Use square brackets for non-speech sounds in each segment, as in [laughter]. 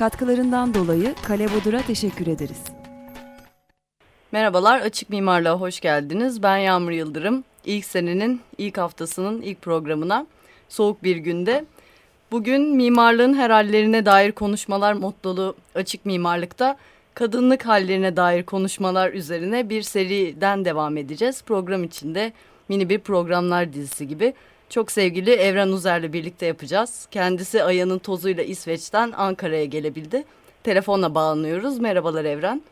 Katkılarından dolayı Kale Bodur'a teşekkür ederiz. Merhabalar, Açık Mimarlığa hoş geldiniz. Ben Yağmur Yıldırım. İlk senenin ilk haftasının ilk programına soğuk bir günde. Bugün mimarlığın her hallerine dair konuşmalar mottolu Açık Mimarlık'ta kadınlık hallerine dair konuşmalar üzerine bir seriden devam edeceğiz. Program içinde mini bir programlar dizisi gibi. Çok sevgili Evren Uzer'le birlikte yapacağız. Kendisi ayağının tozuyla İsveç'ten Ankara'ya gelebildi. Telefonla bağlanıyoruz. Merhabalar Evren.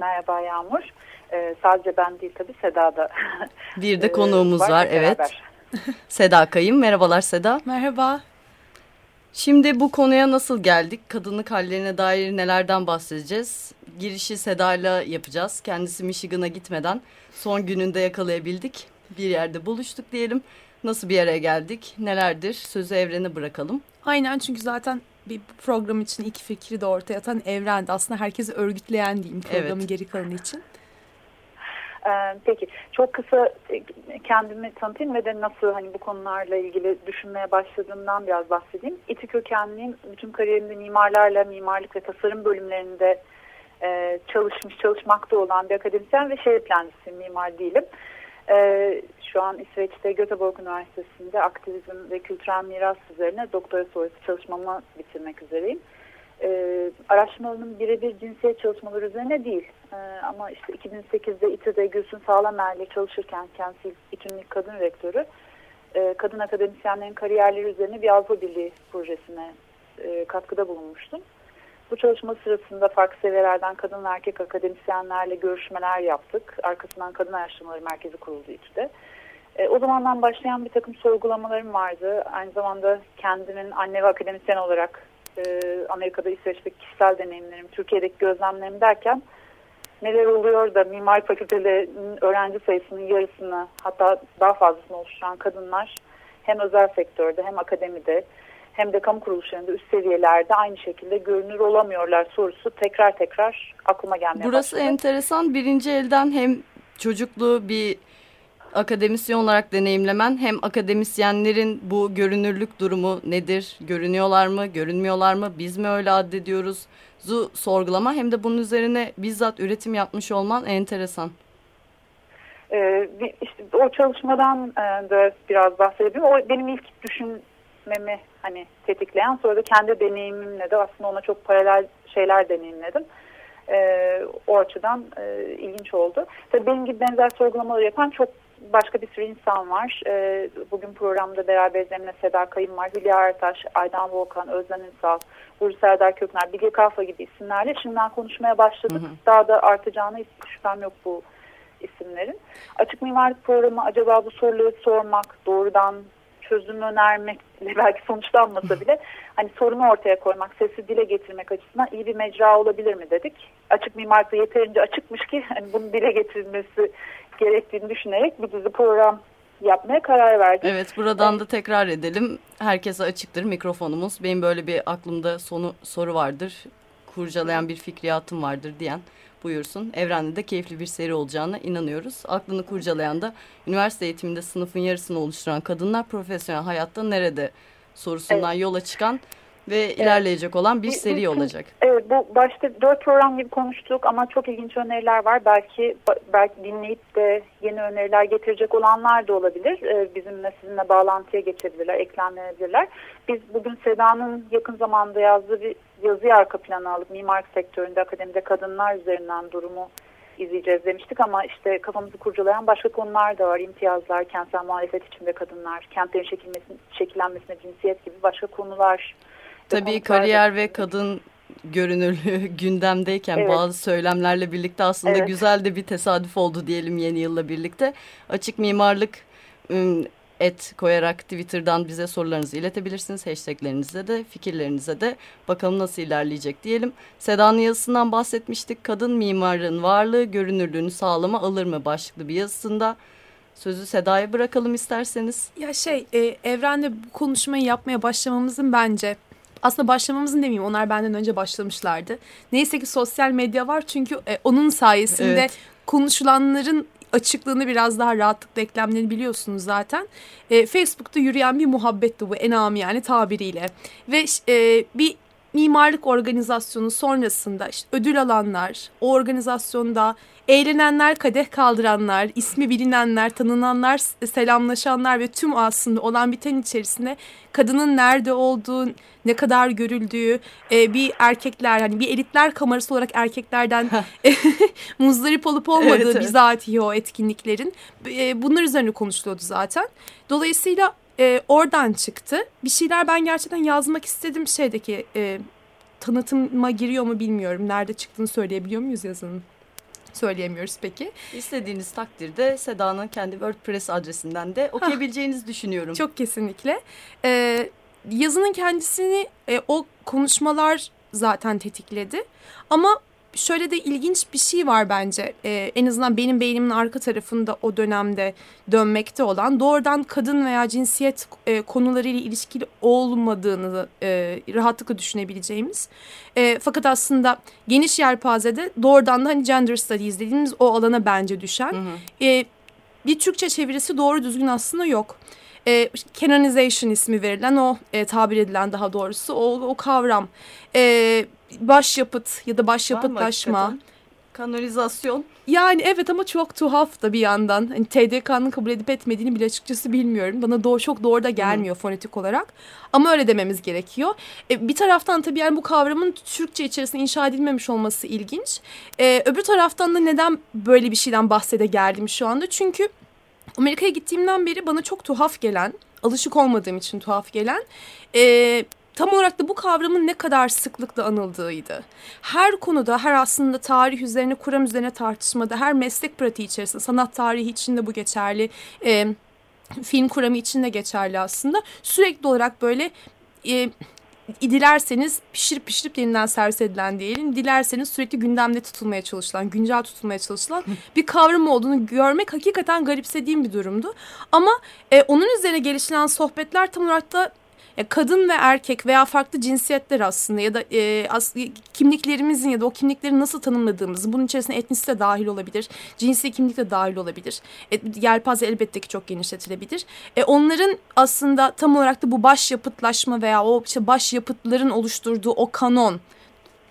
Merhaba Yağmur. Ee, sadece ben değil tabii Seda da. [laughs] Bir de konuğumuz var, var evet. [laughs] Seda Kayım. Merhabalar Seda. Merhaba. Şimdi bu konuya nasıl geldik? Kadınlık hallerine dair nelerden bahsedeceğiz? Girişi Seda'yla yapacağız. Kendisi Michigan'a gitmeden son gününde yakalayabildik. Bir yerde buluştuk diyelim. Nasıl bir yere geldik? Nelerdir? Sözü evrene bırakalım. Aynen çünkü zaten bir program için iki fikri de ortaya atan evrendi. Aslında herkesi örgütleyen diyeyim programın evet. geri kalanı için. Peki çok kısa e, kendimi tanıtayım ve de nasıl hani bu konularla ilgili düşünmeye başladığımdan biraz bahsedeyim. İTÜ kökenliyim. Bütün kariyerimde mimarlarla, mimarlık ve tasarım bölümlerinde e, çalışmış, çalışmakta olan bir akademisyen ve şehir plancısıyım, mimar değilim. E, şu an İsveç'te Göteborg Üniversitesi'nde aktivizm ve kültürel miras üzerine doktora sonrası çalışmamı bitirmek üzereyim. E, araştırmalarının birebir cinsiyet çalışmaları üzerine değil. E, ama işte 2008'de İTÜ'de Gülsün Sağlamer'le çalışırken kendisi İTÜ'nün kadın rektörü e, kadın akademisyenlerin kariyerleri üzerine bir Avrupa Birliği projesine e, katkıda bulunmuştum. Bu çalışma sırasında farklı seviyelerden kadın ve erkek akademisyenlerle görüşmeler yaptık. Arkasından Kadın Araştırmaları Merkezi kuruldu İTÜ'de. E, o zamandan başlayan bir takım sorgulamalarım vardı. Aynı zamanda kendimin anne ve akademisyen olarak e, Amerika'da İsveç'teki kişisel deneyimlerim, Türkiye'deki gözlemlerim derken neler oluyor da mimari fakültelerinin öğrenci sayısının yarısını hatta daha fazlasını oluşturan kadınlar hem özel sektörde hem akademide hem de kamu kuruluşlarında üst seviyelerde aynı şekilde görünür olamıyorlar sorusu tekrar tekrar aklıma gelmeye Burası başladı. enteresan. Birinci elden hem çocukluğu bir akademisyen olarak deneyimlemen hem akademisyenlerin bu görünürlük durumu nedir? Görünüyorlar mı, görünmüyorlar mı? Biz mi öyle addediyoruz? Zu sorgulama hem de bunun üzerine bizzat üretim yapmış olman enteresan. Ee, işte o çalışmadan e, da biraz bahsedebilirim. O benim ilk düşünmemi hani tetikleyen sonra da kendi deneyimimle de aslında ona çok paralel şeyler deneyimledim. Ee, o açıdan e, ilginç oldu. Tabii benim gibi benzer sorgulamaları yapan çok başka bir sürü insan var. E, bugün programda beraber Zemine Seda Kayın var, Hülya Ertaş, Aydan Volkan, Özlem Ünsal, Burcu Serdar Kökner, Bilge Kafa gibi isimlerle şimdiden konuşmaya başladık. Hı hı. Daha da artacağına hiç şüphem yok bu isimlerin. Açık mimarlık programı acaba bu soruları sormak, doğrudan çözüm önermekle [laughs] belki sonuçlanmasa bile hani sorunu ortaya koymak, sesi dile getirmek açısından iyi bir mecra olabilir mi dedik. Açık mimarlıkta yeterince açıkmış ki hani bunu dile getirilmesi gerektiğini düşünerek bir dizi program yapmaya karar verdik. Evet buradan evet. da tekrar edelim. Herkese açıktır mikrofonumuz. Benim böyle bir aklımda sonu soru vardır. Kurcalayan bir fikriyatım vardır diyen buyursun. Evrende de keyifli bir seri olacağına inanıyoruz. Aklını kurcalayan da üniversite eğitiminde sınıfın yarısını oluşturan kadınlar profesyonel hayatta nerede sorusundan evet. yola çıkan ve evet. ilerleyecek olan bir seri olacak. Evet bu başta dört program gibi konuştuk ama çok ilginç öneriler var. Belki belki dinleyip de yeni öneriler getirecek olanlar da olabilir. Ee, bizimle sizinle bağlantıya geçebilirler, eklemlenebilirler. Biz bugün Seda'nın yakın zamanda yazdığı bir yazıyı arka plana alıp mimarlık sektöründe akademide kadınlar üzerinden durumu izleyeceğiz demiştik ama işte kafamızı kurcalayan başka konular da var. İmtiyazlar, kentsel muhalefet içinde kadınlar, kentlerin şekillenmesine cinsiyet gibi başka konular Tabii kariyer ve kadın görünürlüğü [laughs] gündemdeyken evet. bazı söylemlerle birlikte aslında evet. güzel de bir tesadüf oldu diyelim yeni yılla birlikte. Açık mimarlık et koyarak Twitter'dan bize sorularınızı iletebilirsiniz. Hashtaglerinize de fikirlerinize de bakalım nasıl ilerleyecek diyelim. Seda'nın yazısından bahsetmiştik. Kadın mimarın varlığı görünürlüğünü sağlama alır mı başlıklı bir yazısında. Sözü Seda'ya bırakalım isterseniz. Ya şey e, evrende bu konuşmayı yapmaya başlamamızın bence aslında başlamamızın demeyeyim onlar benden önce başlamışlardı. Neyse ki sosyal medya var çünkü e, onun sayesinde Evet. konuşulanların açıklığını biraz daha rahatlıkla eklemlerini biliyorsunuz zaten. E, Facebook'ta yürüyen bir muhabbetti bu en yani tabiriyle. Ve e, bir mimarlık organizasyonu sonrasında işte ödül alanlar, o organizasyonda eğlenenler, kadeh kaldıranlar, ismi bilinenler, tanınanlar, selamlaşanlar ve tüm aslında olan biten içerisinde kadının nerede olduğu, ne kadar görüldüğü, e, bir erkekler hani bir elitler kamerası olarak erkeklerden [laughs] muzdarip olup olmadığı Evet, evet. bizatihi o etkinliklerin e, bunlar üzerine konuşuluyordu zaten. Dolayısıyla e, oradan çıktı. Bir şeyler ben gerçekten yazmak istedim şeydeki e, tanıtıma giriyor mu bilmiyorum. Nerede çıktığını söyleyebiliyor muyuz yazının? Söyleyemiyoruz peki. İstediğiniz takdirde Seda'nın kendi WordPress adresinden de okuyabileceğinizi düşünüyorum. Çok kesinlikle. Ee, yazının kendisini e, o konuşmalar zaten tetikledi. Ama şöyle de ilginç bir şey var bence. Ee, en azından benim beynimin arka tarafında o dönemde dönmekte olan doğrudan kadın veya cinsiyet e, konularıyla ilişkili olmadığını e, rahatlıkla düşünebileceğimiz. E, fakat aslında geniş yelpazede doğrudan da hani gender studies dediğimiz o alana bence düşen Hı hı. e, bir Türkçe çevirisi doğru düzgün aslında yok. E, canonization ismi verilen o e, tabir edilen daha doğrusu o, o kavram. E, başyapıt ya da başyapıtlaşma. Kanalizasyon. Yani evet ama çok tuhaf da bir yandan. Hani TDK'nın kabul edip etmediğini bile açıkçası bilmiyorum. Bana doğru, çok doğru da gelmiyor fonetik olarak. Ama öyle dememiz gerekiyor. E, bir taraftan tabii yani bu kavramın Türkçe içerisinde inşa edilmemiş olması ilginç. E, öbür taraftan da neden böyle bir şeyden bahsede geldim şu anda? Çünkü Amerika'ya gittiğimden beri bana çok tuhaf gelen, alışık olmadığım için tuhaf gelen... E, tam olarak da bu kavramın ne kadar sıklıkla anıldığıydı. Her konuda, her aslında tarih üzerine, kuram üzerine tartışmada, her meslek pratiği içerisinde, sanat tarihi için de bu geçerli, e, film kuramı için de geçerli aslında. Sürekli olarak böyle... E, dilerseniz pişirip pişirip yeniden servis edilen diyelim. Dilerseniz sürekli gündemde tutulmaya çalışılan, güncel tutulmaya çalışılan bir kavram olduğunu görmek hakikaten garipsediğim bir durumdu. Ama e, onun üzerine gelişilen sohbetler tam olarak da ya kadın ve erkek veya farklı cinsiyetler aslında ya da e, as, kimliklerimizin ya da o kimlikleri nasıl tanımladığımız bunun içerisine etnisite de dahil olabilir, cinsi kimlik de dahil olabilir. E, yelpaze elbette ki çok genişletilebilir. E, onların aslında tam olarak da bu başyapıtlaşma veya o işte başyapıtların oluşturduğu o kanon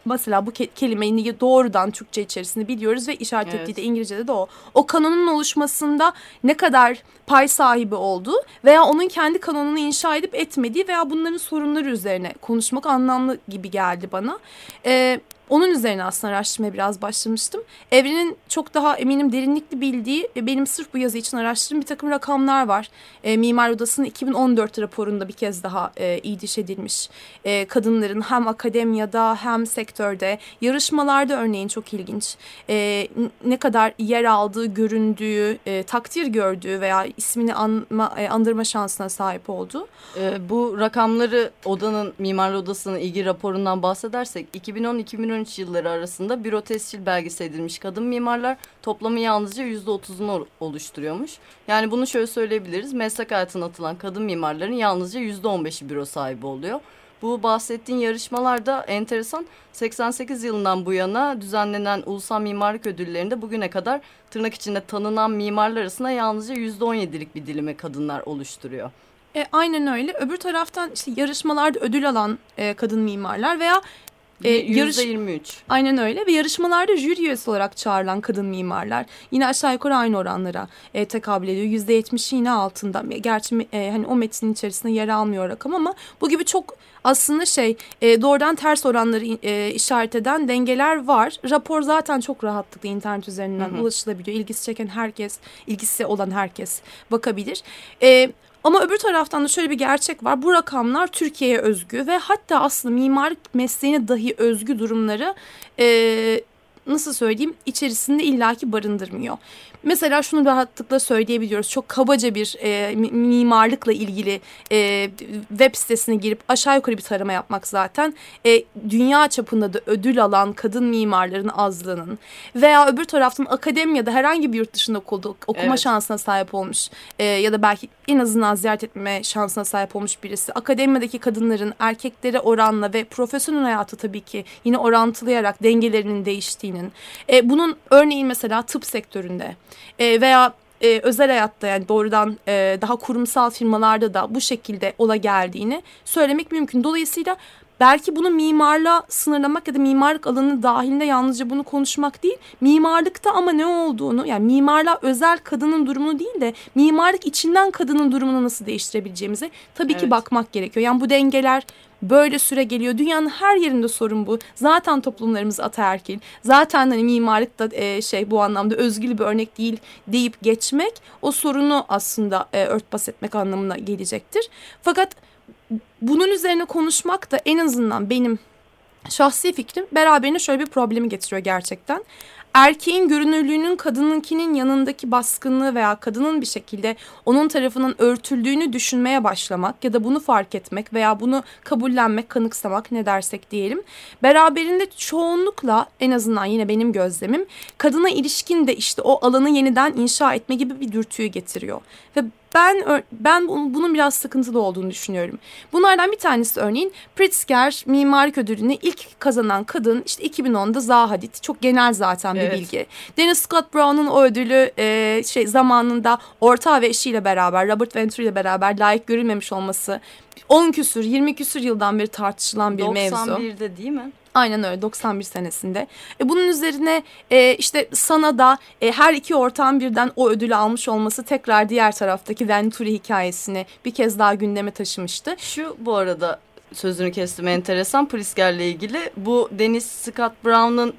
Mesela bu ke- kelimeyi doğrudan Türkçe içerisinde biliyoruz ve işaret Evet. ettiği de İngilizce'de de o. O kanonun oluşmasında ne kadar pay sahibi olduğu veya onun kendi kanonunu inşa edip etmediği veya bunların sorunları üzerine konuşmak anlamlı gibi geldi bana. Ee, onun üzerine aslında araştırmaya biraz başlamıştım. Evrenin çok daha eminim derinlikli bildiği ve benim sırf bu yazı için araştırdığım bir takım rakamlar var. E, Mimar Odası'nın 2014 raporunda bir kez daha e, iyiliş edilmiş. E, kadınların hem akademiyada hem sektörde yarışmalarda örneğin çok ilginç. E, ne kadar yer aldığı, göründüğü, e, takdir gördüğü veya ismini anma, e, andırma şansına sahip olduğu. Ee, bu rakamları odanın Mimarlı Odası'nın ilgi raporundan bahsedersek 2010-2013 yılları arasında büro tescil belgesi edilmiş kadın mimarlar toplamı yalnızca %30'unu oluşturuyormuş. Yani bunu şöyle söyleyebiliriz. Meslek hayatına atılan kadın mimarların yalnızca %15'i büro sahibi oluyor. Bu bahsettiğin yarışmalarda enteresan 88 yılından bu yana düzenlenen ulusal mimarlık ödüllerinde bugüne kadar tırnak içinde tanınan mimarlar arasında yalnızca %17'lik bir dilimi kadınlar oluşturuyor. E, aynen öyle. Öbür taraftan işte yarışmalarda ödül alan e, kadın mimarlar veya e, yarış %23. aynen öyle ve yarışmalarda jüri üyesi olarak çağrılan kadın mimarlar yine aşağı yukarı aynı oranlara e, tekabül ediyor. Yüzde yetmişi yine altında. Gerçi e, hani o metnin içerisinde yer almıyor rakam ama bu gibi çok aslında şey e, doğrudan ters oranları e, işaret eden dengeler var. Rapor zaten çok rahatlıkla internet üzerinden Hı hı. ulaşılabiliyor. İlgisi çeken herkes, ilgisi olan herkes bakabilir. E, ama öbür taraftan da şöyle bir gerçek var. Bu rakamlar Türkiye'ye özgü ve hatta aslında mimarlık mesleğine dahi özgü durumları e, nasıl söyleyeyim içerisinde illaki barındırmıyor. Mesela şunu rahatlıkla söyleyebiliyoruz. Çok kabaca bir e, mimarlıkla ilgili e, web sitesine girip aşağı yukarı bir tarama yapmak zaten e, dünya çapında da ödül alan kadın mimarların azlığının veya öbür taraftan akademiyada herhangi bir yurt dışında okudu, okuma Evet. şansına sahip olmuş e, ya da belki en azından ziyaret etme şansına sahip olmuş birisi. Akademiyadaki kadınların erkeklere oranla ve profesyonel hayatı tabii ki yine orantılayarak dengelerinin değiştiğinin. E, bunun örneğin mesela tıp sektöründe e, veya e, özel hayatta yani doğrudan e, daha kurumsal firmalarda da bu şekilde ola geldiğini söylemek mümkün. Dolayısıyla belki bunu mimarla sınırlamak ya da mimarlık alanı dahilinde yalnızca bunu konuşmak değil. Mimarlıkta ama ne olduğunu yani mimarla özel kadının durumunu değil de mimarlık içinden kadının durumunu nasıl değiştirebileceğimize tabii ki Evet. bakmak gerekiyor. Yani bu dengeler böyle süre geliyor. Dünyanın her yerinde sorun bu. Zaten toplumlarımız ataerkil. Zaten hani mimarlık da e, şey bu anlamda özgül bir örnek değil deyip geçmek o sorunu aslında e, örtbas etmek anlamına gelecektir. Fakat bunun üzerine konuşmak da en azından benim şahsi fikrim beraberinde şöyle bir problemi getiriyor gerçekten. Erkeğin görünürlüğünün kadınınkinin yanındaki baskınlığı veya kadının bir şekilde onun tarafından örtüldüğünü düşünmeye başlamak ya da bunu fark etmek veya bunu kabullenmek, kanıksamak ne dersek diyelim. Beraberinde çoğunlukla en azından yine benim gözlemim kadına ilişkin de işte o alanı yeniden inşa etme gibi bir dürtüyü getiriyor. Ve ben ben bunun biraz sıkıntılı olduğunu düşünüyorum. Bunlardan bir tanesi örneğin Pritzker mimarlık ödülünü ilk kazanan kadın işte 2010'da Zaha Hadid. Çok genel zaten bir Evet. bilgi. Dennis Scott Brown'un o ödülü e, şey zamanında ortağı ve eşiyle beraber Robert Venturi ile beraber layık görülmemiş olması 10 küsür 20 küsür yıldan beri tartışılan bir mevzu. 91'de değil mi? Aynen öyle 91 senesinde. E, bunun üzerine e, işte sana da e, her iki ortağın birden o ödülü almış olması tekrar diğer taraftaki Venturi hikayesini bir kez daha gündeme taşımıştı. Şu bu arada sözünü kestim enteresan Pritzker'le ilgili. Bu Dennis Scott Brown'un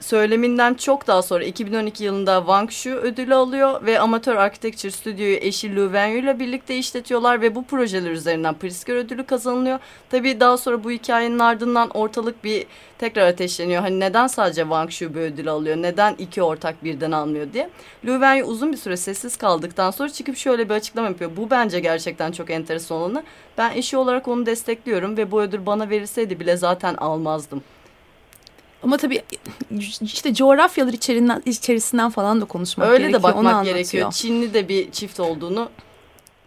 söyleminden çok daha sonra 2012 yılında Wang Shu ödülü alıyor ve Amatör Architecture Stüdyo'yu eşi Lu Wenyu ile birlikte işletiyorlar ve bu projeler üzerinden Pritzker ödülü kazanılıyor. Tabii daha sonra bu hikayenin ardından ortalık bir tekrar ateşleniyor. Hani neden sadece Wang Shu bir ödül alıyor? Neden iki ortak birden almıyor diye. Lu Wenyu uzun bir süre sessiz kaldıktan sonra çıkıp şöyle bir açıklama yapıyor. Bu bence gerçekten çok enteresan olanı. Ben eşi olarak onu destekliyorum ve bu ödül bana verilseydi bile zaten almazdım. Ama tabii işte coğrafyalar içerinden, içerisinden falan da konuşmak Öyle gerekiyor. de onu bakmak gerekiyor. Çinli de bir çift olduğunu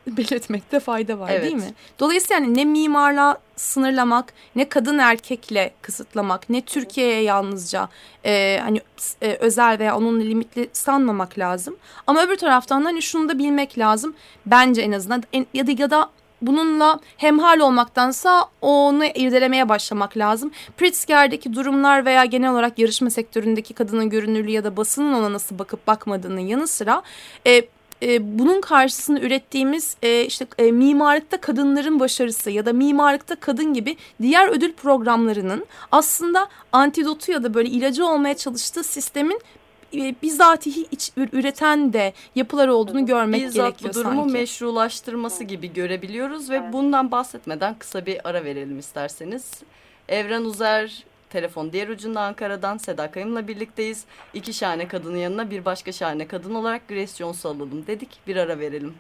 belirtmekte fayda var Evet. değil mi? Dolayısıyla yani ne mimarla sınırlamak, ne kadın erkekle kısıtlamak, ne Türkiye'ye yalnızca e, hani e, özel veya onunla limitli sanmamak lazım. Ama öbür taraftan da hani şunu da bilmek lazım. Bence en azından en, ya da ya da bununla hemhal olmaktansa onu irdelemeye başlamak lazım. Pritzker'deki durumlar veya genel olarak yarışma sektöründeki kadının görünürlüğü ya da basının ona nasıl bakıp bakmadığının yanı sıra e, e, bunun karşısında ürettiğimiz e, işte e, mimarlıkta kadınların başarısı ya da mimarlıkta kadın gibi diğer ödül programlarının aslında antidotu ya da böyle ilacı olmaya çalıştığı sistemin bizatihi iç, üreten de yapılar olduğunu görmek bizzat gerekiyor bu durumu sanki. meşrulaştırması gibi görebiliyoruz ve Evet. bundan bahsetmeden kısa bir ara verelim isterseniz. Evren Uzer telefon diğer ucunda Ankara'dan Seda Kayım'la birlikteyiz. İki şahane kadının yanına bir başka şahane kadın olarak Grace Jones'u alalım dedik. Bir ara verelim.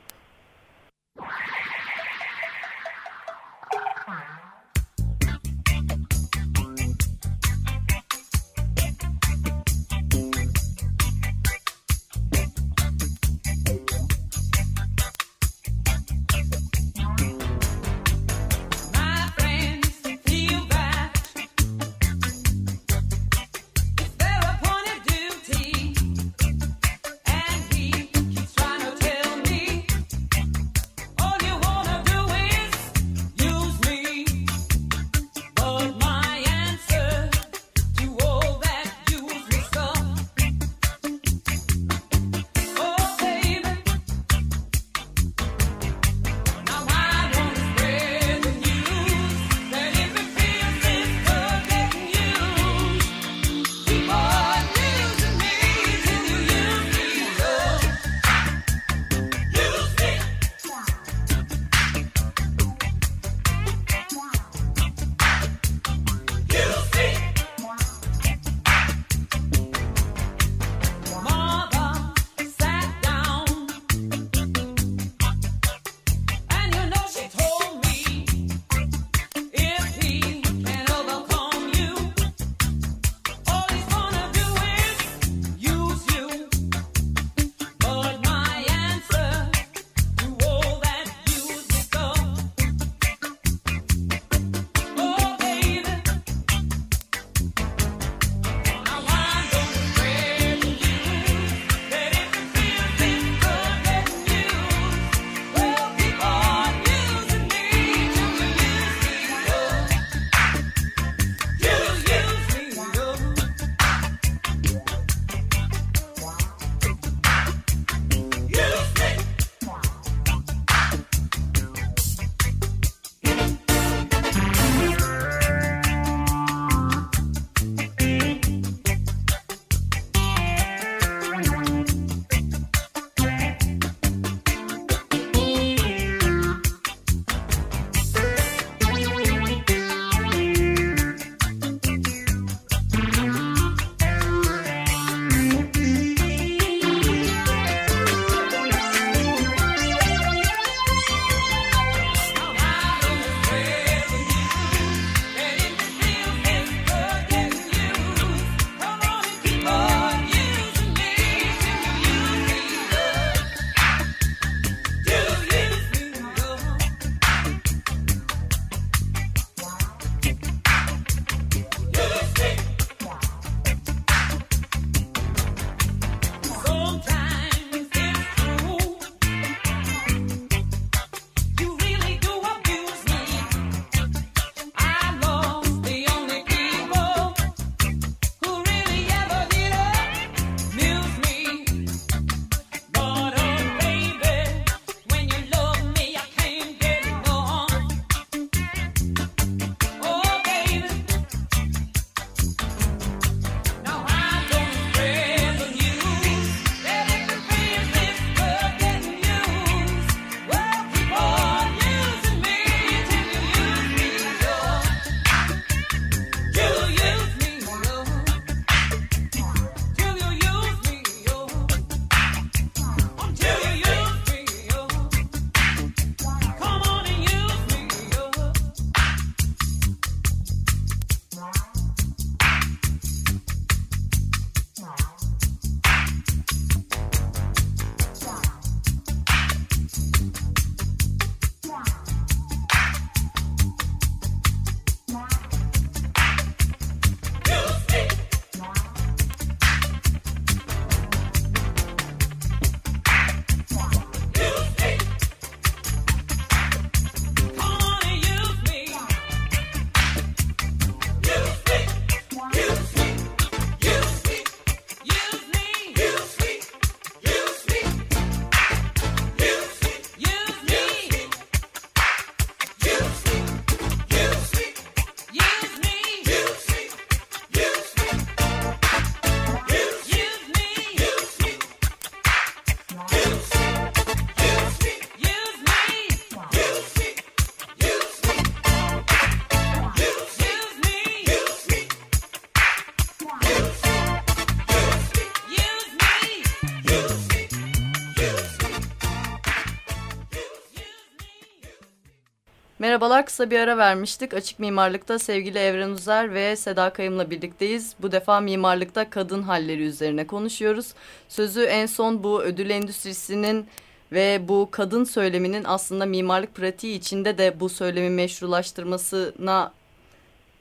Merhabalar. Kısa bir ara vermiştik. Açık Mimarlık'ta sevgili Evren Uzer ve Seda Kayım'la birlikteyiz. Bu defa mimarlıkta kadın halleri üzerine konuşuyoruz. Sözü en son bu ödül endüstrisinin ve bu kadın söyleminin aslında mimarlık pratiği içinde de bu söylemi meşrulaştırmasına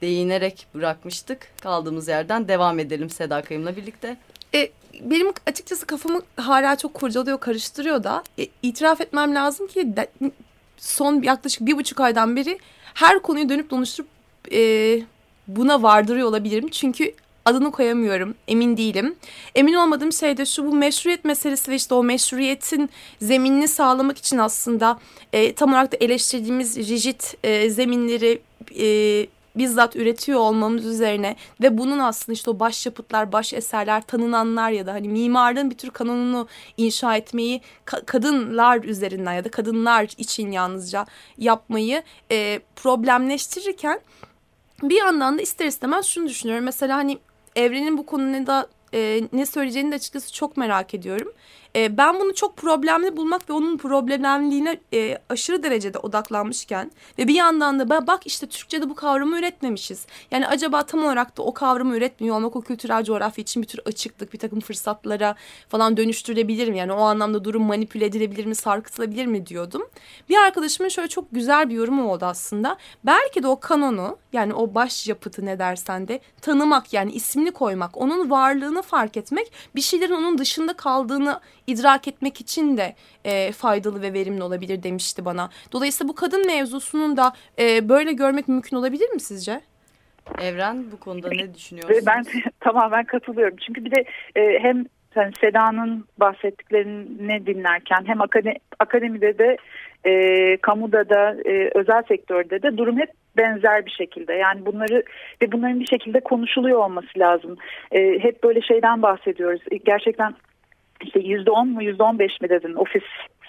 değinerek bırakmıştık. Kaldığımız yerden devam edelim Seda Kayım'la birlikte. E, benim açıkçası kafamı hala çok kurcalıyor, karıştırıyor da. E, itiraf etmem lazım ki de- son yaklaşık bir buçuk aydan beri her konuyu dönüp dolaştırıp e, buna vardırıyor olabilirim. Çünkü adını koyamıyorum, emin değilim. Emin olmadığım şey de şu bu meşruiyet meselesi ve işte o meşruiyetin zeminini sağlamak için aslında e, tam olarak da eleştirdiğimiz rigid e, zeminleri e, bizzat üretiyor olmamız üzerine ve bunun aslında işte o başyapıtlar, baş eserler, tanınanlar ya da hani mimarlığın bir tür kanonunu inşa etmeyi ka- kadınlar üzerinden ya da kadınlar için yalnızca yapmayı e, problemleştirirken bir yandan da ister istemez şunu düşünüyorum. Mesela hani Evren'in bu konuda e, ne söyleyeceğini de açıkçası çok merak ediyorum. E, ben bunu çok problemli bulmak ve onun problemliliğine e, aşırı derecede odaklanmışken ve bir yandan da "Ba- bak işte Türkçe'de bu kavramı üretmemişiz. Yani acaba tam olarak da o kavramı üretmiyor olmak o kültürel coğrafya için bir tür açıklık, bir takım fırsatlara falan dönüştürülebilir mi? Yani o anlamda durum manipüle edilebilir mi, sarkıtılabilir mi diyordum. Bir arkadaşımın şöyle çok güzel bir yorumu oldu aslında. Belki de o kanonu yani o baş yapıtı ne dersen de tanımak yani ismini koymak, onun varlığını fark etmek, bir şeylerin onun dışında kaldığını idrak etmek için de e, faydalı ve verimli olabilir demişti bana. Dolayısıyla bu kadın mevzusunun da e, böyle görmek mümkün olabilir mi sizce? Evren bu konuda ne düşünüyorsun? Ben [laughs] tamamen katılıyorum. Çünkü bir de e, hem yani Seda'nın bahsettiklerini dinlerken hem akade- akademide de e, kamuda da e, özel sektörde de durum hep benzer bir şekilde. Yani bunları ve bunların bir şekilde konuşuluyor olması lazım. E, hep böyle şeyden bahsediyoruz. E, Gerçekten işte yüzde on mu yüzde on beş mi dedin ofis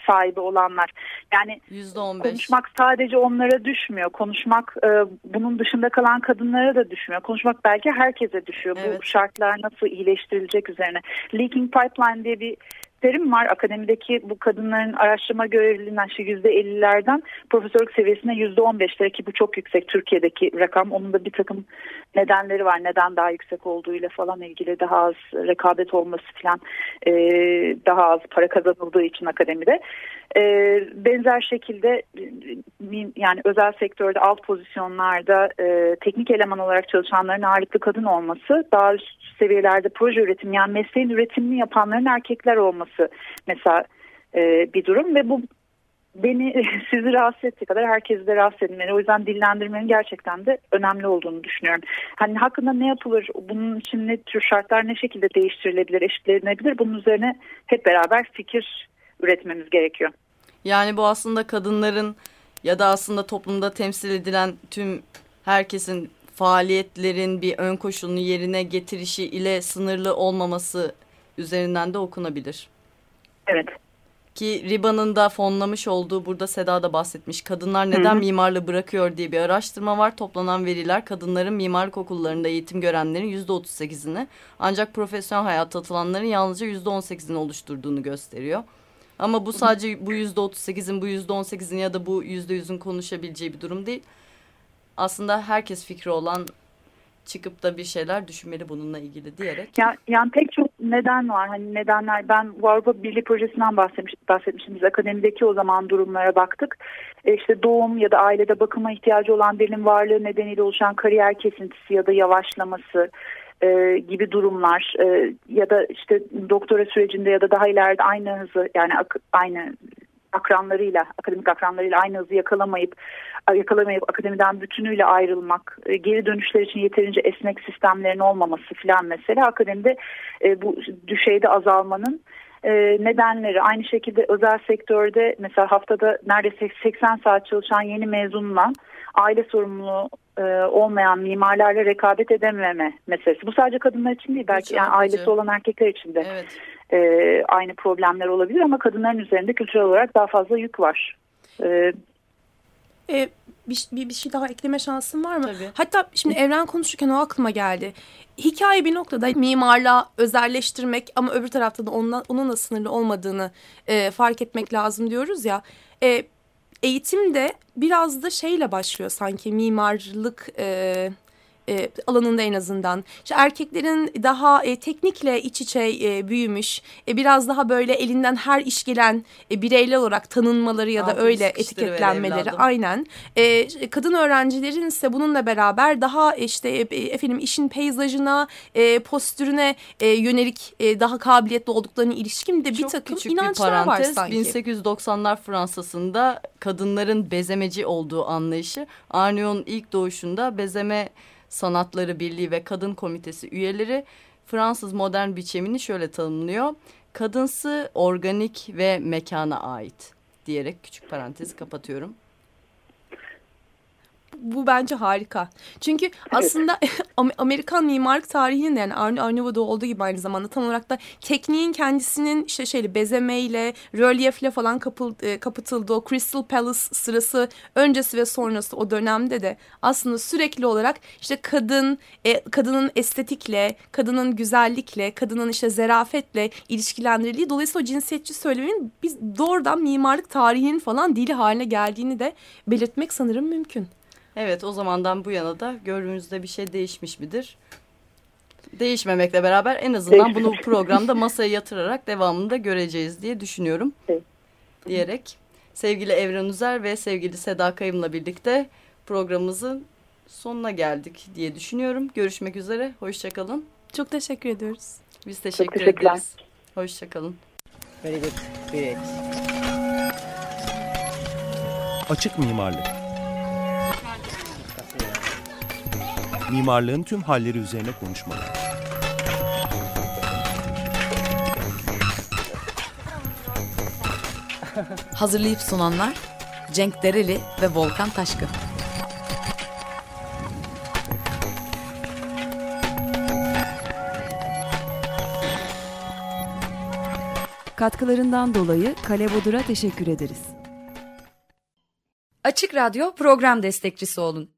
sahibi olanlar. Yani Yüzde on beş. Konuşmak sadece onlara düşmüyor. Konuşmak e, bunun dışında kalan kadınlara da düşmüyor. Konuşmak belki herkese düşüyor. Evet. Bu şartlar nasıl iyileştirilecek üzerine. Leaking pipeline diye bir terim var. Akademideki bu kadınların araştırma görevliliğinden işte yüzde ellilerden profesörlük seviyesine yüzde on beşlere ki bu çok yüksek Türkiye'deki rakam. Onun da bir takım nedenleri var. Neden daha yüksek olduğuyla falan ilgili daha az rekabet olması falan e, daha az para kazanıldığı için akademide. E, benzer şekilde e, yani özel sektörde alt pozisyonlarda e, teknik eleman olarak çalışanların ağırlıklı kadın olması daha üst seviyelerde proje üretim yani mesleğin üretimini yapanların erkekler olması mesela e, bir durum ve bu beni [laughs] sizi rahatsız ettiği kadar herkesi de rahatsız etmeli. O yüzden dillendirmenin gerçekten de önemli olduğunu düşünüyorum. Hani hakkında ne yapılır, bunun için ne tür şartlar ne şekilde değiştirilebilir, eşitlenebilir bunun üzerine hep beraber fikir üretmemiz gerekiyor. Yani bu aslında kadınların ya da aslında toplumda temsil edilen tüm herkesin faaliyetlerin bir ön koşulunu yerine getirişi ile sınırlı olmaması üzerinden de okunabilir. Evet. Ki Riba'nın da fonlamış olduğu burada Seda da bahsetmiş. Kadınlar neden Hı hı. mimarlığı bırakıyor diye bir araştırma var. Toplanan veriler kadınların mimarlık okullarında eğitim görenlerin %38'ini ancak profesyonel hayata atılanların yalnızca %18'ini oluşturduğunu gösteriyor. Ama bu sadece bu %38'in bu %18'in ya da bu %100'ün konuşabileceği bir durum değil. Aslında herkes fikri olan çıkıp da bir şeyler düşünmeli bununla ilgili diyerek. Ya, yani pek çok neden var. Hani nedenler ben Avrupa Birliği projesinden bahsetmiş, bahsetmiştim. Biz akademideki o zaman durumlara baktık. E işte doğum ya da ailede bakıma ihtiyacı olan birinin varlığı nedeniyle oluşan kariyer kesintisi ya da yavaşlaması e, gibi durumlar e, ya da işte doktora sürecinde ya da daha ileride aynı hızı yani aynı akranlarıyla, akademik akranlarıyla aynı hızı yakalamayıp yakalamayıp akademiden bütünüyle ayrılmak, e, geri dönüşler için yeterince esnek sistemlerin olmaması filan mesela akademide e, bu düşeyde azalmanın e, nedenleri. Aynı şekilde özel sektörde mesela haftada neredeyse 80 saat çalışan yeni mezunla aile sorumluluğu e, olmayan mimarlarla rekabet edememe meselesi. Bu sadece kadınlar için değil belki yani ailesi olan erkekler için de Evet. e, aynı problemler olabilir ama kadınların üzerinde kültürel olarak daha fazla yük var. E, E, bir, bir, bir şey daha ekleme şansın var mı? Tabii. Hatta şimdi Evren konuşurken o aklıma geldi. Hikaye bir noktada mimarla özelleştirmek ama öbür tarafta da onunla, onunla sınırlı olmadığını e, fark etmek lazım diyoruz ya. E, eğitim de biraz da şeyle başlıyor sanki mimarlık e, e, alanında en azından. İşte erkeklerin daha e, teknikle iç içe e, büyümüş, e, biraz daha böyle elinden her iş gelen e, bireyler olarak tanınmaları ya da Altını öyle etiketlenmeleri. Aynen. E, kadın öğrencilerin ise bununla beraber daha işte e, efendim işin peyzajına, e, postürüne e, yönelik e, daha kabiliyetli olduklarına ilişkin de bir Çok takım küçük bir inançlar var parantez. sanki. 1890'lar Fransa'sında kadınların bezemeci olduğu anlayışı Arneon'un ilk doğuşunda bezeme sanatları birliği ve kadın komitesi üyeleri Fransız modern biçimini şöyle tanımlıyor. Kadınsı, organik ve mekana ait diyerek küçük parantezi kapatıyorum. Bu bence harika. Çünkü aslında [laughs] Am- Amerikan mimarlık tarihinin de yani Arne Arnavut'da olduğu gibi aynı zamanda tam olarak da tekniğin kendisinin işte şeyle bezemeyle, rölyefle falan kapıl, e, kapatıldığı o Crystal Palace sırası öncesi ve sonrası o dönemde de aslında sürekli olarak işte kadın, e, kadının estetikle, kadının güzellikle, kadının işte zerafetle ilişkilendirildiği dolayısıyla o cinsiyetçi söylemin biz doğrudan mimarlık tarihinin falan dili haline geldiğini de belirtmek sanırım mümkün. Evet o zamandan bu yana da gönlünüzde bir şey değişmiş midir? Değişmemekle beraber en azından bunu bu programda [laughs] masaya yatırarak devamını da göreceğiz diye düşünüyorum. Evet. Diyerek sevgili Evren Üzer ve sevgili Seda Kayım'la birlikte programımızın sonuna geldik diye düşünüyorum. Görüşmek üzere, hoşçakalın. Çok teşekkür ediyoruz. Biz teşekkür ederiz. Hoşçakalın. Very good. Great. Açık mimarlık. Mimarlığın tüm halleri üzerine konuşmalar. Hazırlayıp sunanlar Cenk Dereli ve Volkan Taşkın. Katkılarından dolayı Kale Bodur'a teşekkür ederiz. Açık Radyo program destekçisi olun.